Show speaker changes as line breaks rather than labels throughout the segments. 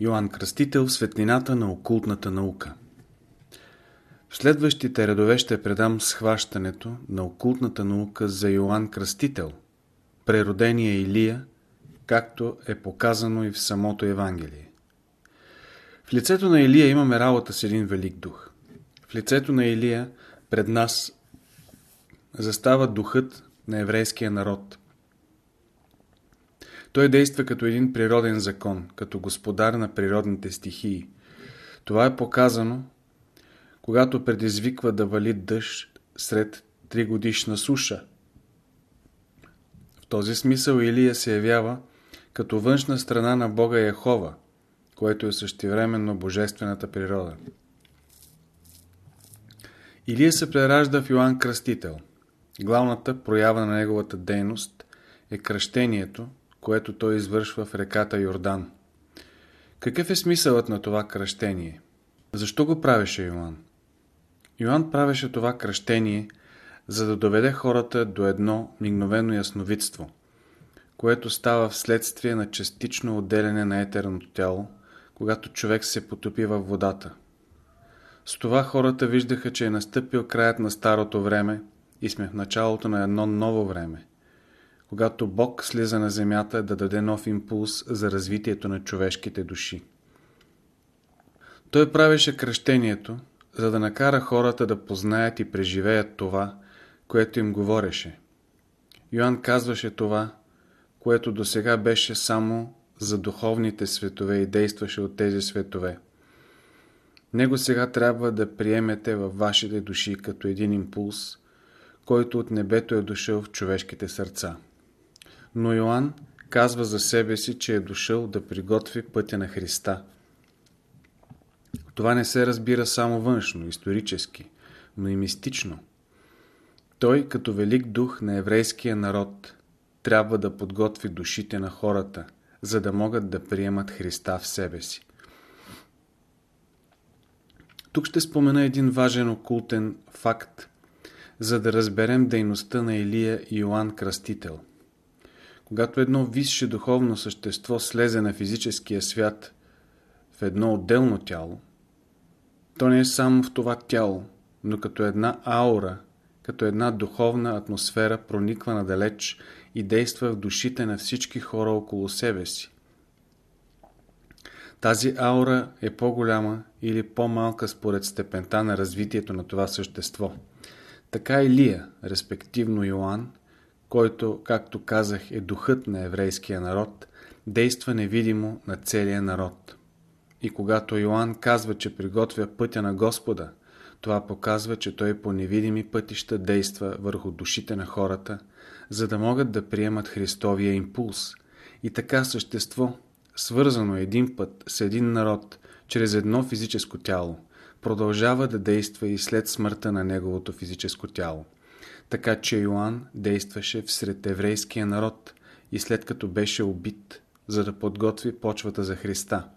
Йоанн Кръстител в светлината на окултната наука В следващите редове ще предам схващането на окултната наука за Йоанн Кръстител, преродения Илия, както е показано и в самото Евангелие. В лицето на Илия имаме работа с един велик дух. В лицето на Илия пред нас застава духът на еврейския народ. Той действа като един природен закон, като господар на природните стихии. Това е показано, когато предизвиква да вали дъжд сред тригодишна суша. В този смисъл Илия се явява като външна страна на Бога Яхова, което е същевременно божествената природа. Илия се преражда в Йоанн Кръстител. Главната проява на неговата дейност е кръщението, което той извършва в реката Йордан. Какъв е смисълът на това кръщение? Защо го правеше Йоанн? Йоанн правеше това кръщение, за да доведе хората до едно мигновено ясновидство, което става вследствие на частично отделяне на етерното тяло, когато човек се потопи във водата. С това хората виждаха, че е настъпил краят на старото време и сме в началото на едно ново време, когато Бог слиза на земята да даде нов импулс за развитието на човешките души. Той правеше кръщението, за да накара хората да познаят и преживеят това, което им говореше. Йоанн казваше това, което до сега беше само за духовните светове и действаше от тези светове. Него сега трябва да приемете във вашите души като един импулс, който от небето е дошъл в човешките сърца. Но Йоанн казва за себе си, че е дошъл да приготви пътя на Христа. Това не се разбира само външно, исторически, но и мистично. Той, като велик дух на еврейския народ, трябва да подготви душите на хората, за да могат да приемат Христа в себе си. Тук ще спомена един важен окултен факт, за да разберем дейността на Илия и Йоанн Кръстител. Когато едно висше духовно същество слезе на физическия свят в едно отделно тяло, то не е само в това тяло, но като една аура, като една духовна атмосфера прониква надалеч и действа в душите на всички хора около себе си. Тази аура е по-голяма или по-малка според степента на развитието на това същество. Така и Лия, респективно Йоанн, който, както казах, е духът на еврейския народ, действа невидимо на целия народ. И когато Йоанн казва, че приготвя пътя на Господа, това показва, че той по невидими пътища действа върху душите на хората, за да могат да приемат Христовия импулс. И така същество, свързано един път с един народ, чрез едно физическо тяло, продължава да действа и след смъртта на неговото физическо тяло. Така че Йоанн действаше всред еврейския народ и след като беше убит, за да подготви почвата за Христа.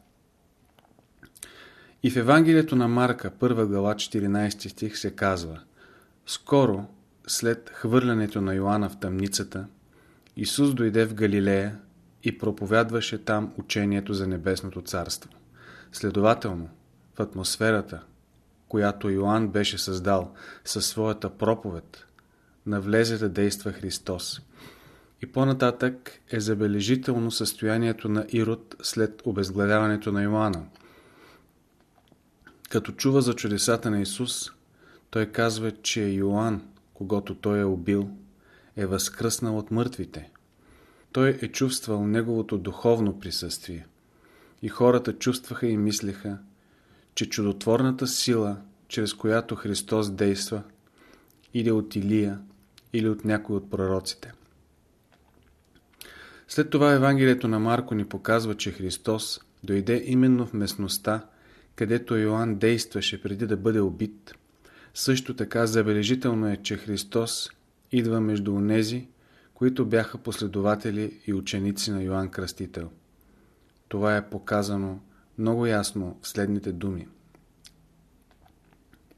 И в Евангелието на Марка, 1 глава 14 стих се казва Скоро, след хвърлянето на Йоанна в тъмницата, Исус дойде в Галилея и проповядваше там учението за Небесното царство. Следователно, в атмосферата, която Йоанн беше създал със своята проповед, навлезе да действа Христос. И по-нататък е забележително състоянието на Ирод след обезглавяването на Йоанна. Като чува за чудесата на Исус, той казва, че Йоанн, когато той е убил, е възкръснал от мъртвите. Той е чувствал неговото духовно присъствие. И хората чувстваха и мислеха, че чудотворната сила, чрез която Христос действа, иде от Илия или от някой от пророците. След това Евангелието на Марко ни показва, че Христос дойде именно в местността, където Йоанн действаше преди да бъде убит. Също така забележително е, че Христос идва между онези, които бяха последователи и ученици на Йоанн Кръстител. Това е показано много ясно в следните думи.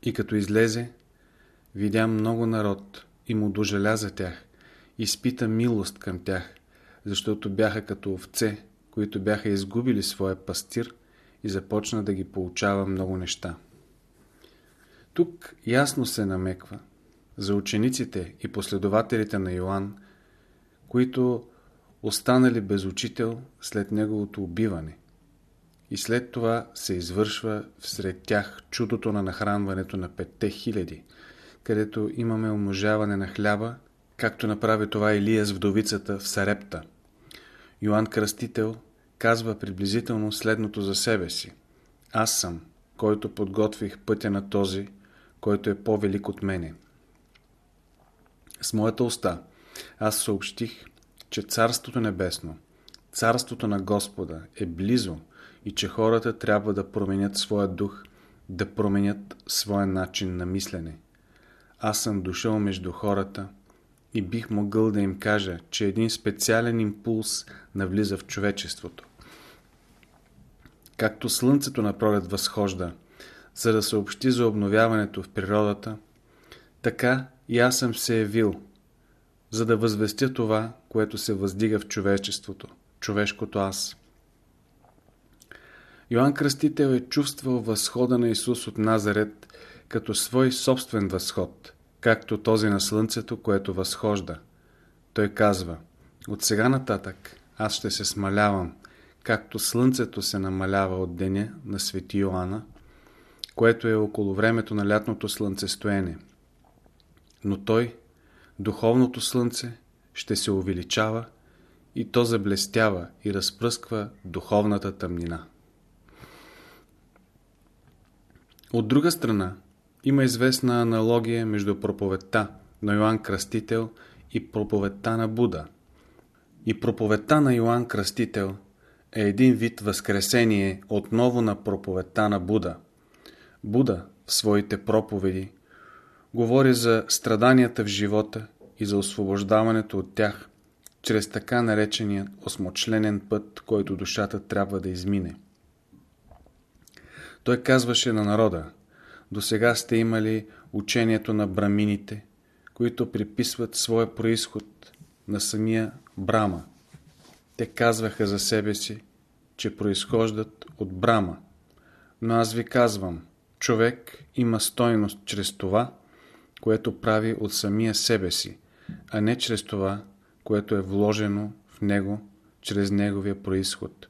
И като излезе, видя много народ и му дожаля за тях, изпита милост към тях, защото бяха като овце, които бяха изгубили своя пастир и започна да ги получава много неща. Тук ясно се намеква за учениците и последователите на Йоанн, които останали без учител след неговото убиване. И след това се извършва всред тях чудото на нахранването на петте хиляди, където имаме умножаване на хляба, както направи това Илия с вдовицата в Сарепта. Йоанн Кръстител казва приблизително следното за себе си. Аз съм, който подготвих пътя на този, който е по-велик от мене. С моята уста аз съобщих, че Царството Небесно, Царството на Господа е близо и че хората трябва да променят своя дух, да променят своя начин на мислене. Аз съм дошъл между хората и бих могъл да им кажа, че един специален импулс навлиза в човечеството. Както слънцето на възхожда, за да съобщи за обновяването в природата, така и аз съм се явил, за да възвестя това, което се въздига в човечеството, човешкото аз. Йоанн Кръстител е чувствал възхода на Исус от Назарет като свой собствен възход, както този на Слънцето, което възхожда. Той казва, от сега нататък аз ще се смалявам, както Слънцето се намалява от деня на Свети Йоанна, което е около времето на лятното слънцестоене. Но той, духовното слънце, ще се увеличава и то заблестява и разпръсква духовната тъмнина. От друга страна, има известна аналогия между проповедта на Йоанн Кръстител и проповедта на Буда. И проповедта на Йоанн Кръстител е един вид възкресение отново на проповедта на Буда. Буда в своите проповеди говори за страданията в живота и за освобождаването от тях чрез така наречения осмочленен път, който душата трябва да измине. Той казваше на народа, до сега сте имали учението на брамините, които приписват своя происход на самия Брама. Те казваха за себе си, че произхождат от Брама. Но аз ви казвам, човек има стойност чрез това, което прави от самия себе си, а не чрез това, което е вложено в него, чрез неговия происход.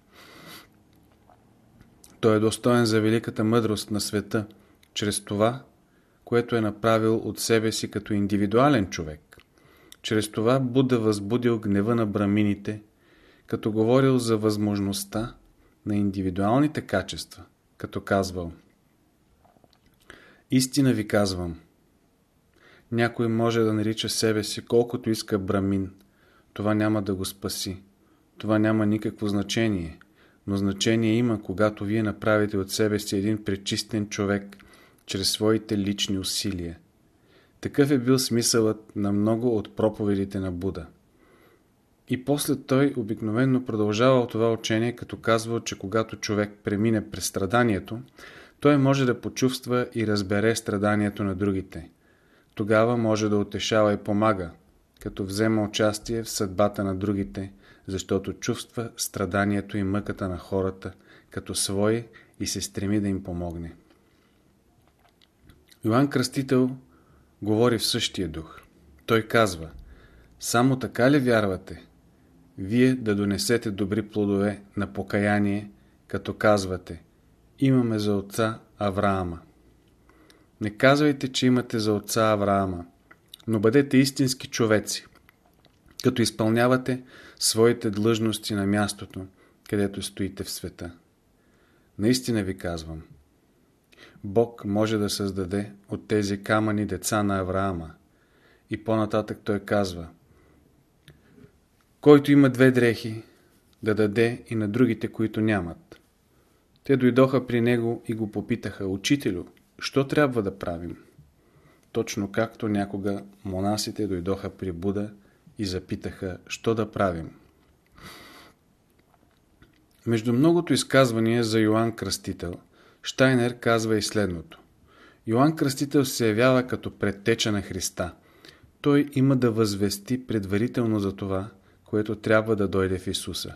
Той е достоен за великата мъдрост на света, чрез това, което е направил от себе си като индивидуален човек. Чрез това Буда възбудил гнева на брамините, като говорил за възможността на индивидуалните качества, като казвал Истина ви казвам, някой може да нарича себе си колкото иска брамин. Това няма да го спаси. Това няма никакво значение. Но значение има, когато вие направите от себе си един пречистен човек, чрез своите лични усилия. Такъв е бил смисълът на много от проповедите на Буда. И после той обикновенно продължава това учение, като казва, че когато човек премине през страданието, той може да почувства и разбере страданието на другите. Тогава може да утешава и помага, като взема участие в съдбата на другите, защото чувства страданието и мъката на хората като свои и се стреми да им помогне. Йоанн Кръстител говори в същия дух. Той казва, само така ли вярвате, вие да донесете добри плодове на покаяние, като казвате, имаме за отца Авраама. Не казвайте, че имате за отца Авраама, но бъдете истински човеци, като изпълнявате своите длъжности на мястото, където стоите в света. Наистина ви казвам, Бог може да създаде от тези камъни деца на Авраама. И по-нататък той казва, който има две дрехи, да даде и на другите, които нямат. Те дойдоха при него и го попитаха, Учителю, що трябва да правим? Точно както някога монасите дойдоха при Буда и запитаха, що да правим? Между многото изказвания за Йоанн Кръстител, Штайнер казва и следното. Йоанн Кръстител се явява като предтеча на Христа. Той има да възвести предварително за това, което трябва да дойде в Исуса.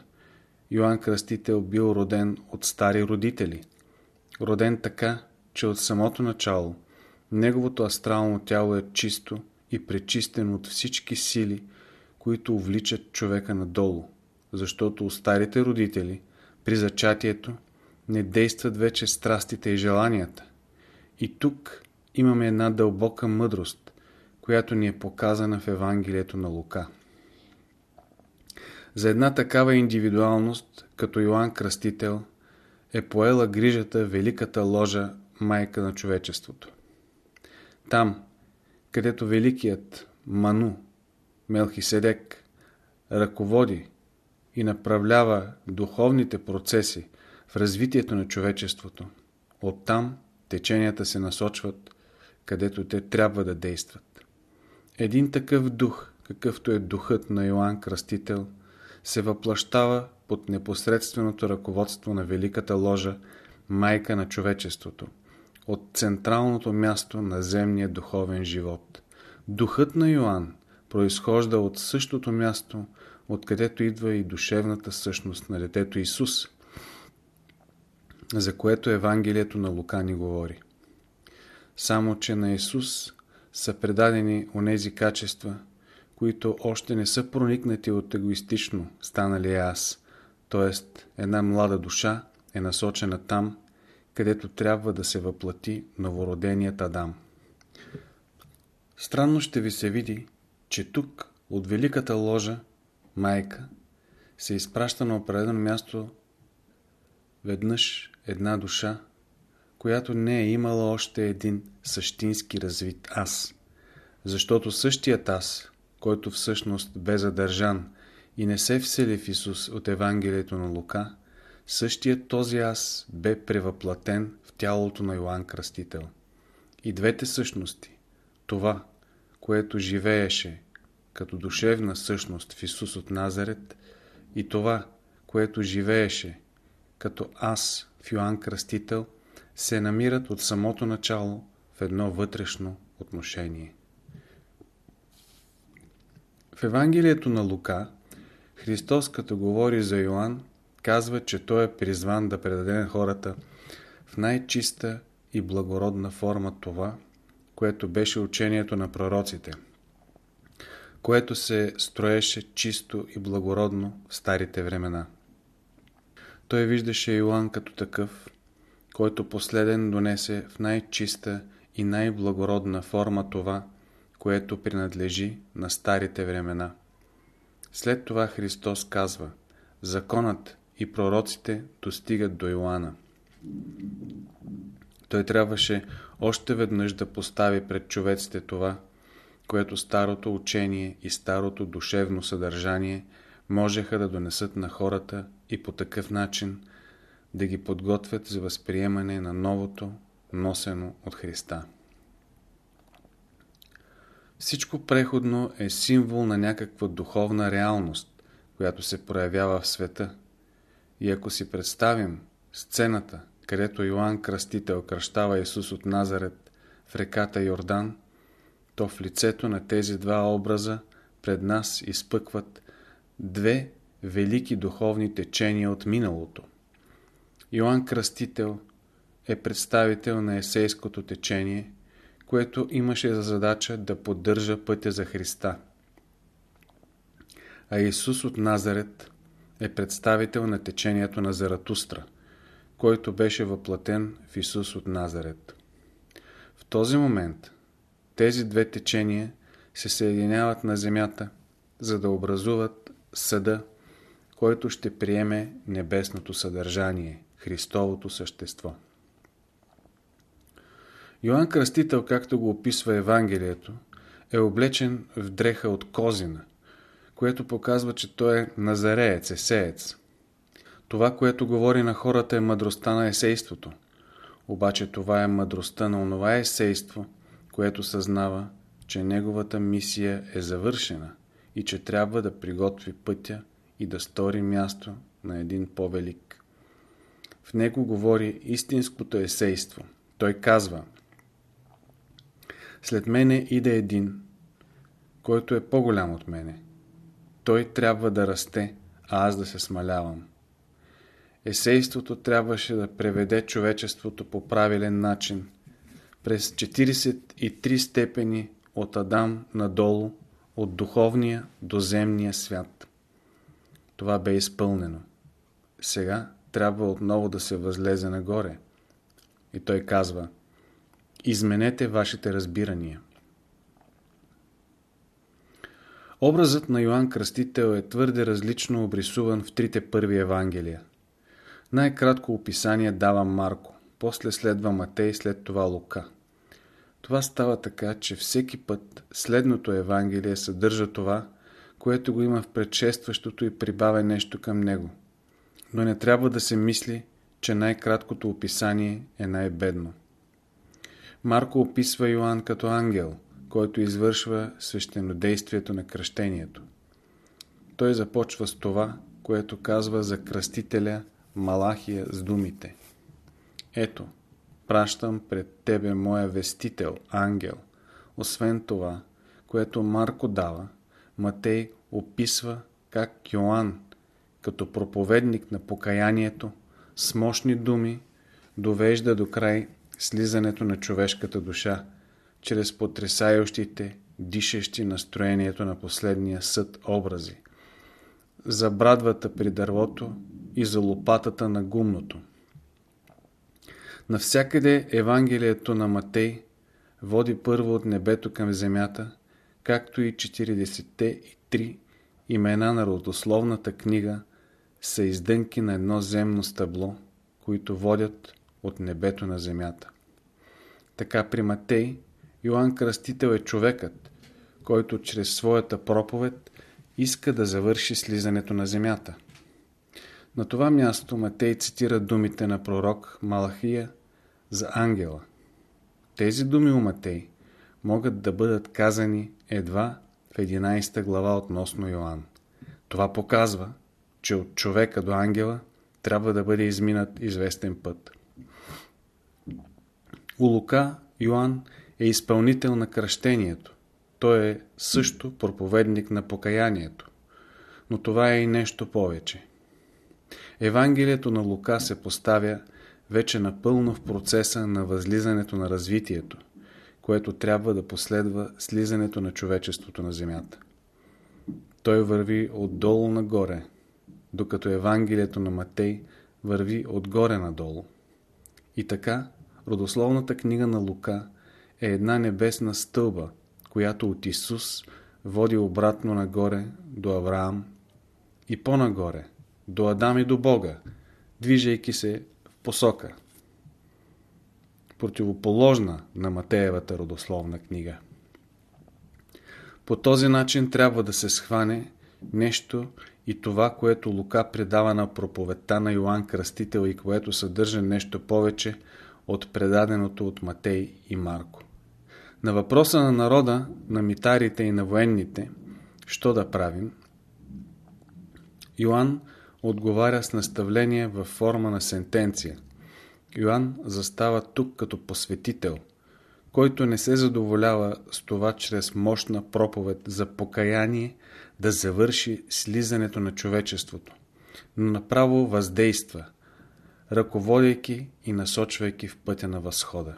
Йоанн Кръстител бил роден от стари родители. Роден така, че от самото начало неговото астрално тяло е чисто и пречистено от всички сили, които увличат човека надолу, защото у старите родители при зачатието не действат вече страстите и желанията. И тук имаме една дълбока мъдрост, която ни е показана в Евангелието на Лука. За една такава индивидуалност, като Йоанн Кръстител, е поела грижата великата ложа майка на човечеството. Там, където великият Ману, Мелхиседек, ръководи и направлява духовните процеси в развитието на човечеството, оттам теченията се насочват, където те трябва да действат. Един такъв дух, какъвто е духът на Йоанн Кръстител, се въплащава под непосредственото ръководство на Великата ложа, майка на човечеството, от централното място на земния духовен живот. Духът на Йоанн произхожда от същото място, откъдето идва и душевната същност на детето Исус, за което Евангелието на Лука ни говори. Само, че на Исус са предадени онези качества, които още не са проникнати от егоистично станали аз, т.е. една млада душа е насочена там, където трябва да се въплати новороденият Адам. Странно ще ви се види, че тук от великата ложа, майка, се изпраща на определено място веднъж една душа, която не е имала още един същински развит аз. Защото същият аз, който всъщност бе задържан и не се всели в Исус от Евангелието на Лука, същият този аз бе превъплатен в тялото на Йоанн Кръстител. И двете същности, това, което живееше като душевна същност в Исус от Назарет, и това, което живееше като аз в Йоанн Кръстител, се намират от самото начало в едно вътрешно отношение. В Евангелието на Лука Христос, като говори за Йоанн, казва, че той е призван да предаде на хората в най-чиста и благородна форма това, което беше учението на пророците, което се строеше чисто и благородно в старите времена. Той виждаше Йоанн като такъв, който последен донесе в най-чиста и най-благородна форма това, което принадлежи на старите времена. След това Христос казва, законът и пророците достигат до Йоанна. Той трябваше още веднъж да постави пред човеците това, което старото учение и старото душевно съдържание можеха да донесат на хората и по такъв начин да ги подготвят за възприемане на новото, носено от Христа. Всичко преходно е символ на някаква духовна реалност, която се проявява в света. И ако си представим сцената, където Йоанн Кръстител кръщава Исус от Назарет в реката Йордан, то в лицето на тези два образа пред нас изпъкват две велики духовни течения от миналото. Йоанн Кръстител е представител на есейското течение – което имаше за задача да поддържа пътя за Христа. А Исус от Назарет е представител на течението на Заратустра, който беше въплатен в Исус от Назарет. В този момент тези две течения се съединяват на земята, за да образуват съда, който ще приеме небесното съдържание, Христовото същество. Йоанн Кръстител, както го описва Евангелието, е облечен в дреха от козина, което показва, че той е назареец, есеец. Това, което говори на хората е мъдростта на есейството. Обаче това е мъдростта на онова есейство, което съзнава, че неговата мисия е завършена и че трябва да приготви пътя и да стори място на един по-велик. В него говори истинското есейство. Той казва – след мене иде един, който е по-голям от мене. Той трябва да расте, а аз да се смалявам. есейството трябваше да преведе човечеството по правилен начин, през 43 степени от Адам надолу, от духовния до земния свят. Това бе изпълнено. Сега трябва отново да се възлезе нагоре. И той казва, изменете вашите разбирания. Образът на Йоанн Кръстител е твърде различно обрисуван в трите първи Евангелия. Най-кратко описание дава Марко, после следва Матей, след това Лука. Това става така, че всеки път следното Евангелие съдържа това, което го има в предшестващото и прибавя нещо към него. Но не трябва да се мисли, че най-краткото описание е най-бедно. Марко описва Йоанн като ангел, който извършва свещенодействието на кръщението. Той започва с това, което казва за кръстителя Малахия с думите. Ето, пращам пред тебе моя вестител, ангел. Освен това, което Марко дава, Матей описва как Йоанн, като проповедник на покаянието, с мощни думи, довежда до край слизането на човешката душа, чрез потрясающите, дишещи настроението на последния съд образи. За брадвата при дървото и за лопатата на гумното. Навсякъде Евангелието на Матей води първо от небето към земята, както и 43 имена на родословната книга са издънки на едно земно стъбло, които водят от небето на земята. Така при Матей Йоанн Кръстител е човекът, който чрез своята проповед иска да завърши слизането на земята. На това място Матей цитира думите на пророк Малахия за ангела. Тези думи у Матей могат да бъдат казани едва в 11 глава относно Йоанн. Това показва, че от човека до ангела трябва да бъде изминат известен път. У Лука Йоанн е изпълнител на кръщението. Той е също проповедник на покаянието. Но това е и нещо повече. Евангелието на Лука се поставя вече напълно в процеса на възлизането на развитието, което трябва да последва слизането на човечеството на земята. Той върви отдолу нагоре, докато Евангелието на Матей върви отгоре надолу. И така, родословната книга на Лука е една небесна стълба, която от Исус води обратно нагоре до Авраам и по-нагоре, до Адам и до Бога, движейки се в посока, противоположна на Матеевата родословна книга. По този начин трябва да се схване нещо и това, което Лука предава на проповедта на Йоанн Кръстител и което съдържа нещо повече от предаденото от Матей и Марко. На въпроса на народа, на митарите и на военните, що да правим, Йоанн отговаря с наставление във форма на сентенция. Йоанн застава тук като посветител, който не се задоволява с това чрез мощна проповед за покаяние да завърши слизането на човечеството, но направо въздейства, ръководейки и насочвайки в пътя на възхода.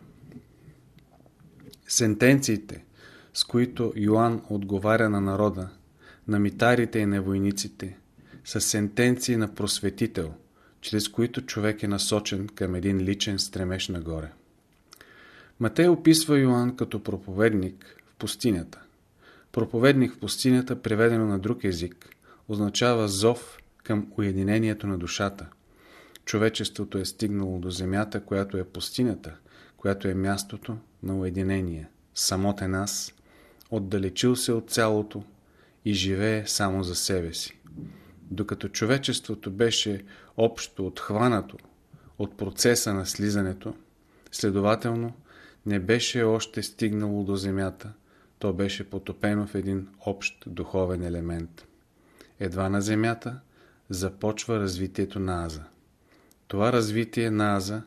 Сентенциите, с които Йоанн отговаря на народа, на митарите и на войниците, са сентенции на просветител, чрез които човек е насочен към един личен стремеж нагоре. Матей описва Йоанн като проповедник в пустинята. Проповедник в пустинята, преведено на друг език, означава зов към уединението на душата. Човечеството е стигнало до земята, която е пустинята, която е мястото на уединение. Самотен аз, отдалечил се от цялото и живее само за себе си. Докато човечеството беше общо отхванато от процеса на слизането, следователно не беше още стигнало до земята, то беше потопено в един общ духовен елемент. Едва на земята започва развитието на Аза. Това развитие на Аза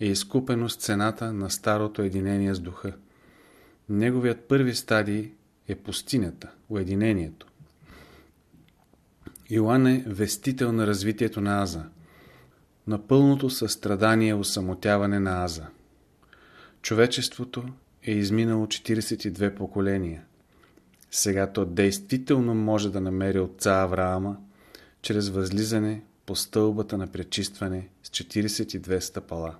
е изкупено с цената на старото единение с духа. Неговият първи стадий е пустинята, уединението. Йоанн е вестител на развитието на Аза. на пълното състрадание осамотяване на Аза. Човечеството е изминало 42 поколения. Сега то действително може да намери отца Авраама чрез възлизане по стълбата на пречистване с 42 стъпала.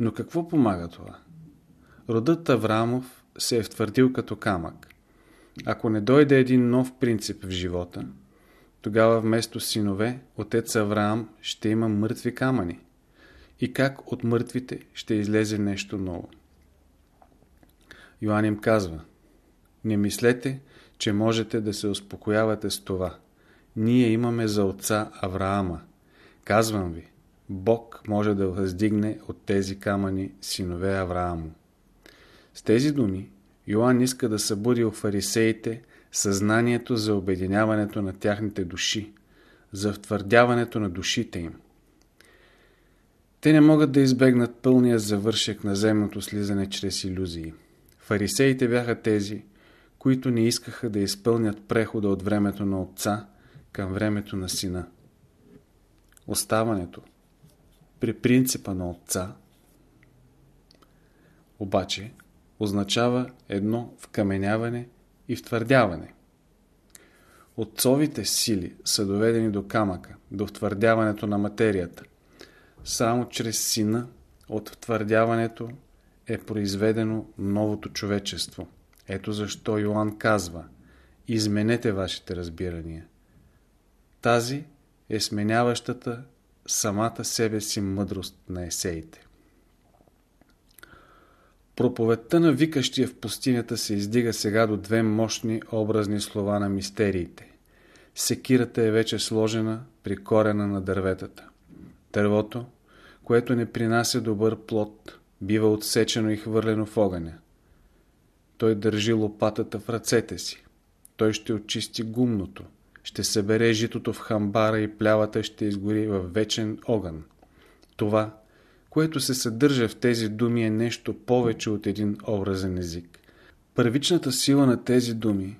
Но какво помага това? Родът Авраамов се е втвърдил като камък. Ако не дойде един нов принцип в живота, тогава вместо синове, отец Авраам ще има мъртви камъни. И как от мъртвите ще излезе нещо ново? Йоанн им казва Не мислете, че можете да се успокоявате с това. Ние имаме за отца Авраама. Казвам ви, Бог може да въздигне от тези камъни синове Авраамо. С тези думи Йоанн иска да събуди у фарисеите съзнанието за обединяването на тяхните души, за втвърдяването на душите им. Те не могат да избегнат пълния завършек на земното слизане чрез иллюзии. Фарисеите бяха тези, които не искаха да изпълнят прехода от времето на Отца към времето на Сина. Оставането при принципа на Отца обаче означава едно вкаменяване и втвърдяване. Отцовите сили са доведени до камъка, до втвърдяването на материята. Само чрез сина от втвърдяването е произведено новото човечество. Ето защо Йоанн казва Изменете вашите разбирания. Тази е сменяващата самата себе си мъдрост на есеите. Проповедта на викащия в пустинята се издига сега до две мощни образни слова на мистериите. Секирата е вече сложена при корена на дърветата. Дървото, което не принася добър плод, бива отсечено и хвърлено в огъня. Той държи лопатата в ръцете си. Той ще очисти гумното, ще събере житото в хамбара и плявата ще изгори в вечен огън. Това, което се съдържа в тези думи е нещо повече от един образен език. Първичната сила на тези думи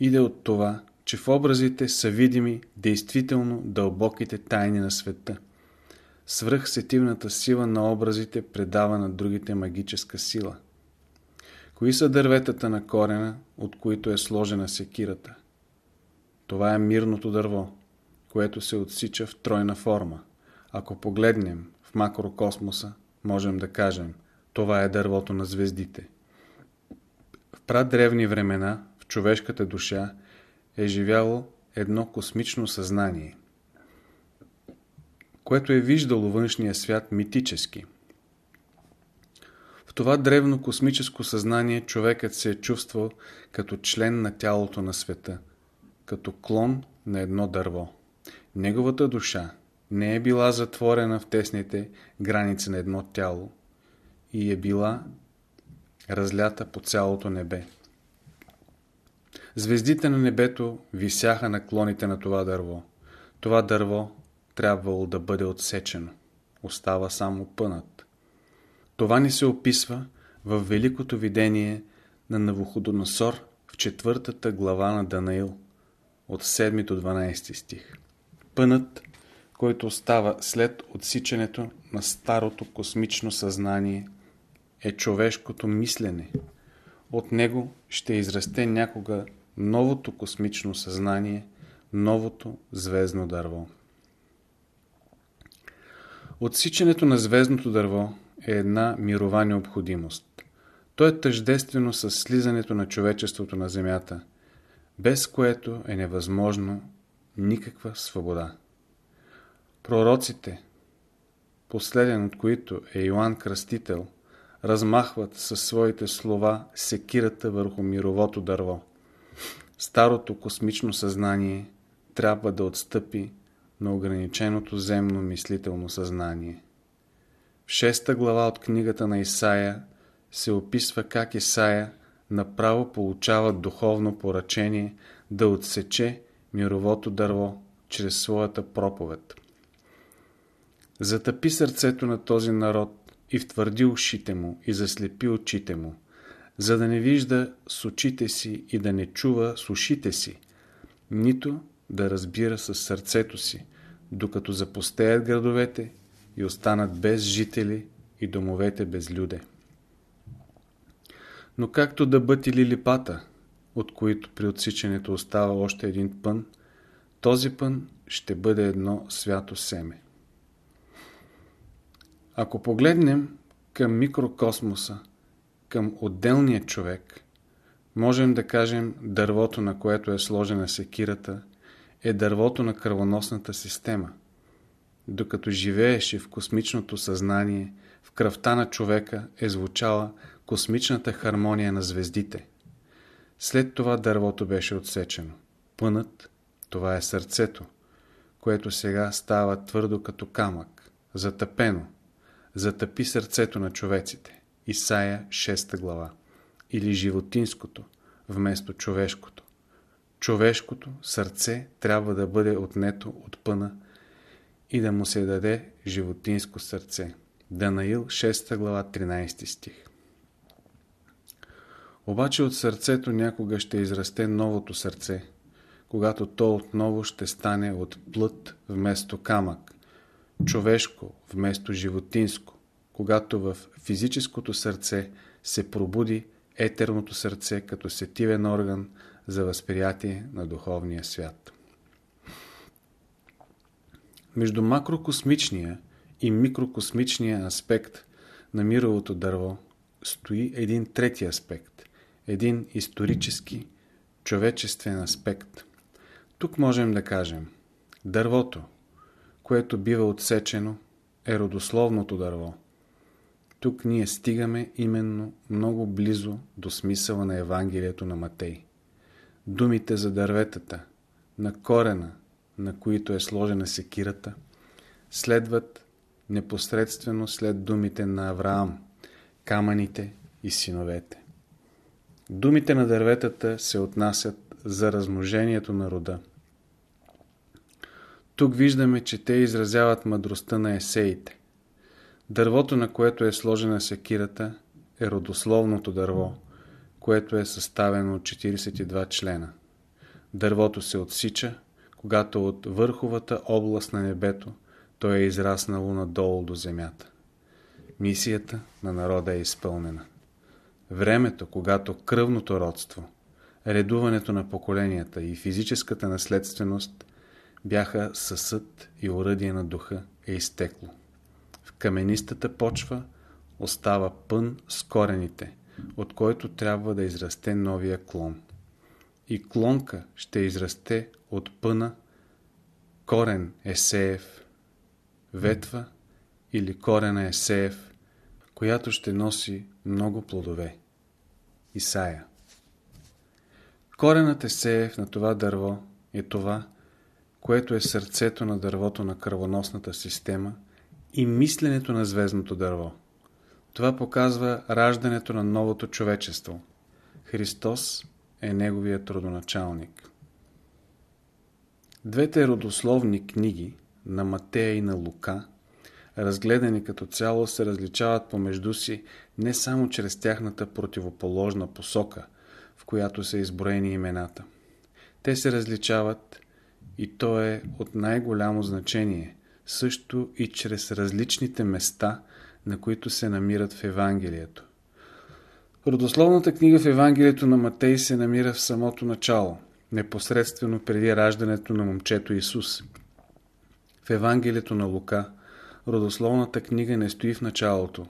иде от това, че в образите са видими действително дълбоките тайни на света. Свръхсетивната сила на образите предава на другите магическа сила. Кои са дърветата на корена, от които е сложена секирата? Това е мирното дърво, което се отсича в тройна форма. Ако погледнем в макрокосмоса, можем да кажем, това е дървото на звездите. В прадревни времена в човешката душа е живяло едно космично съзнание, което е виждало външния свят митически. В това древно космическо съзнание човекът се е чувствал като член на тялото на света, като клон на едно дърво. Неговата душа, не е била затворена в тесните граници на едно тяло и е била разлята по цялото небе. Звездите на небето висяха на клоните на това дърво. Това дърво трябвало да бъде отсечено. Остава само пънат. Това ни се описва в великото видение на Навуходоносор в четвъртата глава на Данаил от 7 до 12 стих. Пънат който остава след отсичането на старото космично съзнание, е човешкото мислене. От него ще израсте някога новото космично съзнание, новото звездно дърво. Отсичането на звездното дърво е една мирова необходимост. То е тъждествено с слизането на човечеството на Земята, без което е невъзможно никаква свобода. Пророците, последен от които е Йоанн Кръстител, размахват със своите слова секирата върху мировото дърво. Старото космично съзнание трябва да отстъпи на ограниченото земно мислително съзнание. В шеста глава от книгата на Исаия се описва как Исаия направо получава духовно поръчение да отсече мировото дърво чрез своята проповед. Затъпи сърцето на този народ и втвърди ушите му и заслепи очите му, за да не вижда с очите си и да не чува с ушите си, нито да разбира със сърцето си, докато запустеят градовете и останат без жители и домовете без люде. Но както да бъти лилипата, от които при отсичането остава още един пън, този пън ще бъде едно свято семе. Ако погледнем към микрокосмоса, към отделния човек, можем да кажем дървото, на което е сложена секирата, е дървото на кръвоносната система. Докато живееше в космичното съзнание, в кръвта на човека е звучала космичната хармония на звездите. След това дървото беше отсечено. Пънът, това е сърцето, което сега става твърдо като камък, затъпено. Затъпи сърцето на човеците. Исаия 6 глава. Или животинското, вместо човешкото. Човешкото сърце трябва да бъде отнето от пъна и да му се даде животинско сърце. Данаил 6 глава 13 стих. Обаче от сърцето някога ще израсте новото сърце, когато то отново ще стане от плът вместо камък, човешко вместо животинско, когато в физическото сърце се пробуди етерното сърце като сетивен орган за възприятие на духовния свят. Между макрокосмичния и микрокосмичния аспект на мировото дърво стои един трети аспект, един исторически, човечествен аспект. Тук можем да кажем, дървото, което бива отсечено, е родословното дърво. Тук ние стигаме именно много близо до смисъла на Евангелието на Матей. Думите за дърветата, на корена, на които е сложена секирата, следват непосредствено след думите на Авраам, камъните и синовете. Думите на дърветата се отнасят за размножението на рода. Тук виждаме, че те изразяват мъдростта на есеите. Дървото, на което е сложена секирата, е родословното дърво, което е съставено от 42 члена. Дървото се отсича, когато от върховата област на небето то е израснало надолу до земята. Мисията на народа е изпълнена. Времето, когато кръвното родство, редуването на поколенията и физическата наследственост бяха съсъд и уръдие на духа, е изтекло. В каменистата почва остава пън с корените, от който трябва да израсте новия клон. И клонка ще израсте от пъна корен Есеев, ветва или корена Есеев, която ще носи много плодове. Исая Коренът Есеев на това дърво е това, което е сърцето на дървото на кръвоносната система и мисленето на звездното дърво. Това показва раждането на новото човечество. Христос е неговият родоначалник. Двете родословни книги на Матея и на Лука, разгледани като цяло, се различават помежду си не само чрез тяхната противоположна посока, в която са изброени имената. Те се различават и то е от най-голямо значение, също и чрез различните места, на които се намират в Евангелието. Родословната книга в Евангелието на Матей се намира в самото начало, непосредствено преди раждането на момчето Исус. В Евангелието на Лука родословната книга не стои в началото,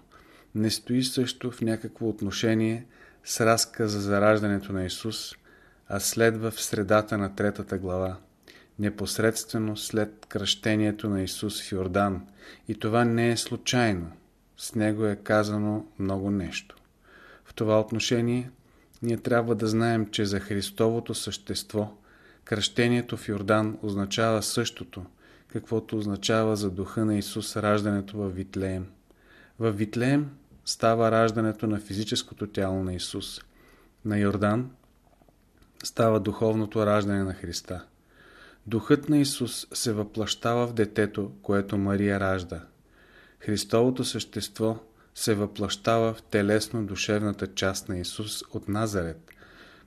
не стои също в някакво отношение с разказа за раждането на Исус, а следва в средата на третата глава, непосредствено след кръщението на Исус в Йордан. И това не е случайно. С него е казано много нещо. В това отношение ние трябва да знаем, че за Христовото същество кръщението в Йордан означава същото, каквото означава за духа на Исус раждането в Витлеем. В Витлеем става раждането на физическото тяло на Исус. На Йордан става духовното раждане на Христа. Духът на Исус се въплащава в детето, което Мария ражда. Христовото същество се въплащава в телесно-душевната част на Исус от Назарет,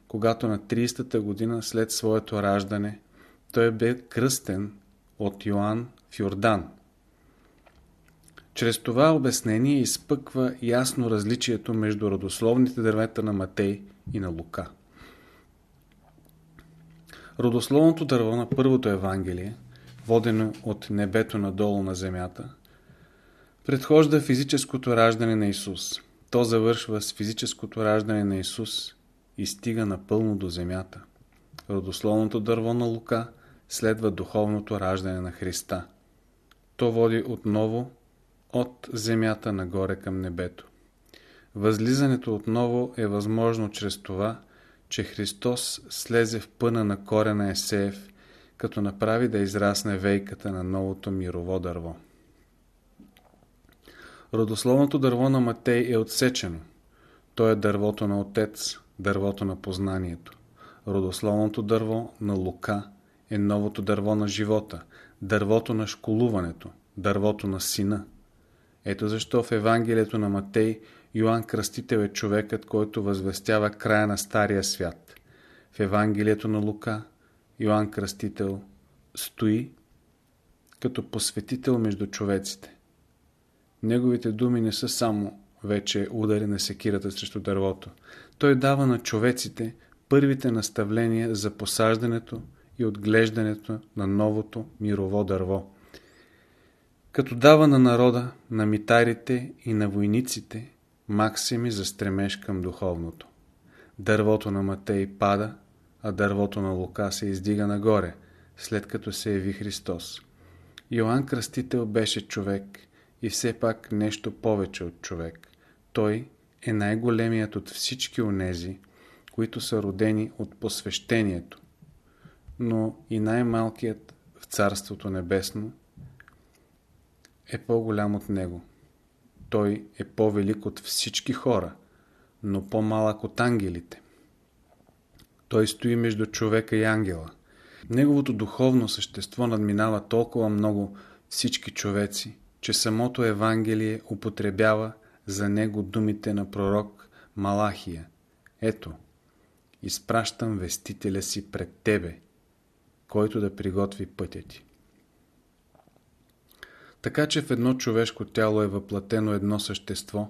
когато на 30-та година след своето раждане той бе кръстен от Йоанн в Йордан. Чрез това обяснение изпъква ясно различието между родословните дървета на Матей и на Лука. Родословното дърво на първото Евангелие, водено от небето надолу на земята, предхожда физическото раждане на Исус. То завършва с физическото раждане на Исус и стига напълно до земята. Родословното дърво на Лука следва духовното раждане на Христа. То води отново от земята нагоре към небето. Възлизането отново е възможно чрез това, че Христос слезе в пъна на корена Есеев, като направи да израсне вейката на новото мирово дърво. Родословното дърво на Матей е отсечено. То е дървото на Отец, дървото на познанието. Родословното дърво на Лука е новото дърво на живота, дървото на школуването, дървото на сина. Ето защо в Евангелието на Матей Йоанн Кръстител е човекът, който възвестява края на Стария свят. В Евангелието на Лука Йоанн Кръстител стои като посветител между човеците. Неговите думи не са само вече удари на секирата срещу дървото. Той дава на човеците първите наставления за посаждането и отглеждането на новото мирово дърво. Като дава на народа, на митарите и на войниците максими за стремеж към духовното. Дървото на Матей пада, а дървото на Лука се издига нагоре, след като се яви Христос. Йоанн Кръстител беше човек и все пак нещо повече от човек. Той е най-големият от всички онези, които са родени от посвещението, но и най-малкият в Царството Небесно е по-голям от него. Той е по-велик от всички хора, но по-малък от ангелите. Той стои между човека и ангела. Неговото духовно същество надминава толкова много всички човеци, че самото Евангелие употребява за него думите на пророк Малахия. Ето, изпращам вестителя си пред тебе, който да приготви пътя ти. Така че в едно човешко тяло е въплатено едно същество,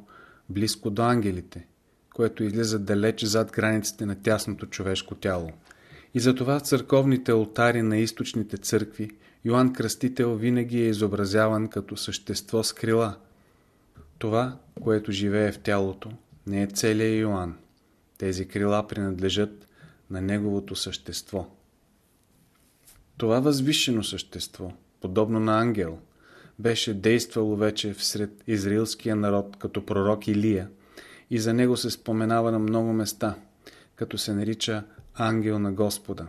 близко до ангелите, което излиза далеч зад границите на тясното човешко тяло. И затова в църковните алтари на източните църкви Йоанн Кръстител винаги е изобразяван като същество с крила. Това, което живее в тялото, не е целият Йоанн. Тези крила принадлежат на неговото същество. Това възвишено същество, подобно на ангел, беше действало вече всред израилския народ като пророк Илия и за него се споменава на много места, като се нарича ангел на Господа.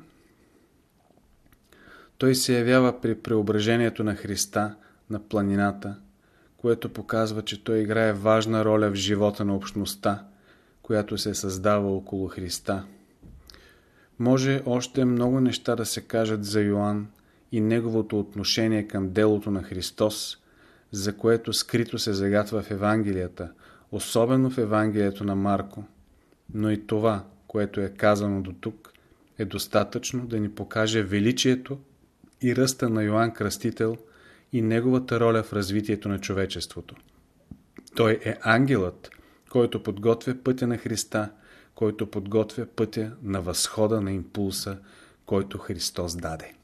Той се явява при преображението на Христа на планината, което показва, че той играе важна роля в живота на общността, която се създава около Христа. Може още много неща да се кажат за Йоанн и неговото отношение към делото на Христос, за което скрито се загатва в Евангелията, особено в Евангелието на Марко. Но и това, което е казано до тук, е достатъчно да ни покаже величието и ръста на Йоанн Кръстител и неговата роля в развитието на човечеството. Той е ангелът, който подготвя пътя на Христа, който подготвя пътя на възхода на импулса, който Христос даде.